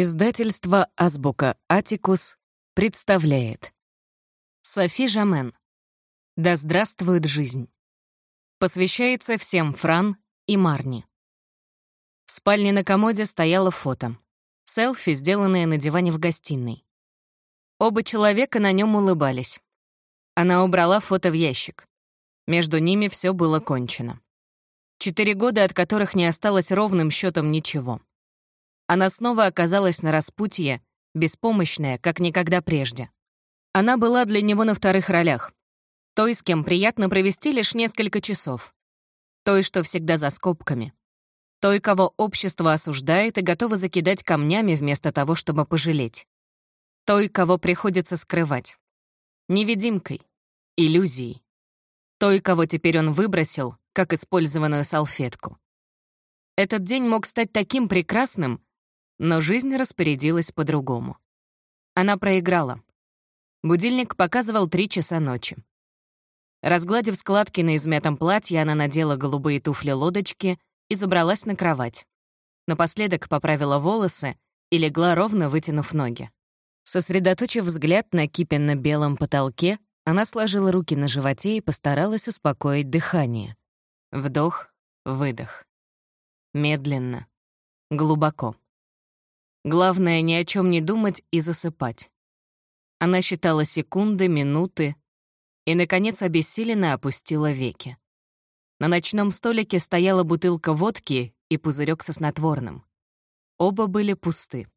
Издательство «Азбука Атикус» представляет Софи Жамен «Да здравствует жизнь» Посвящается всем Фран и Марни. В спальне на комоде стояло фото. Селфи, сделанное на диване в гостиной. Оба человека на нем улыбались. Она убрала фото в ящик. Между ними все было кончено. Четыре года, от которых не осталось ровным счетом ничего. Она снова оказалась на распутье, беспомощная, как никогда прежде. Она была для него на вторых ролях. Той, с кем приятно провести лишь несколько часов. Той, что всегда за скобками. Той, кого общество осуждает и готово закидать камнями вместо того, чтобы пожалеть. Той, кого приходится скрывать. Невидимкой, иллюзией. Той, кого теперь он выбросил, как использованную салфетку. Этот день мог стать таким прекрасным, но жизнь распорядилась по-другому. Она проиграла. Будильник показывал три часа ночи. Разгладив складки на измятом платье, она надела голубые туфли-лодочки и забралась на кровать. Напоследок поправила волосы и легла ровно, вытянув ноги. Сосредоточив взгляд на кипенно-белом потолке, она сложила руки на животе и постаралась успокоить дыхание. Вдох, выдох. Медленно, глубоко. Главное, ни о чем не думать и засыпать. Она считала секунды, минуты и, наконец, обессиленно опустила веки. На ночном столике стояла бутылка водки и пузырек со снотворным. Оба были пусты.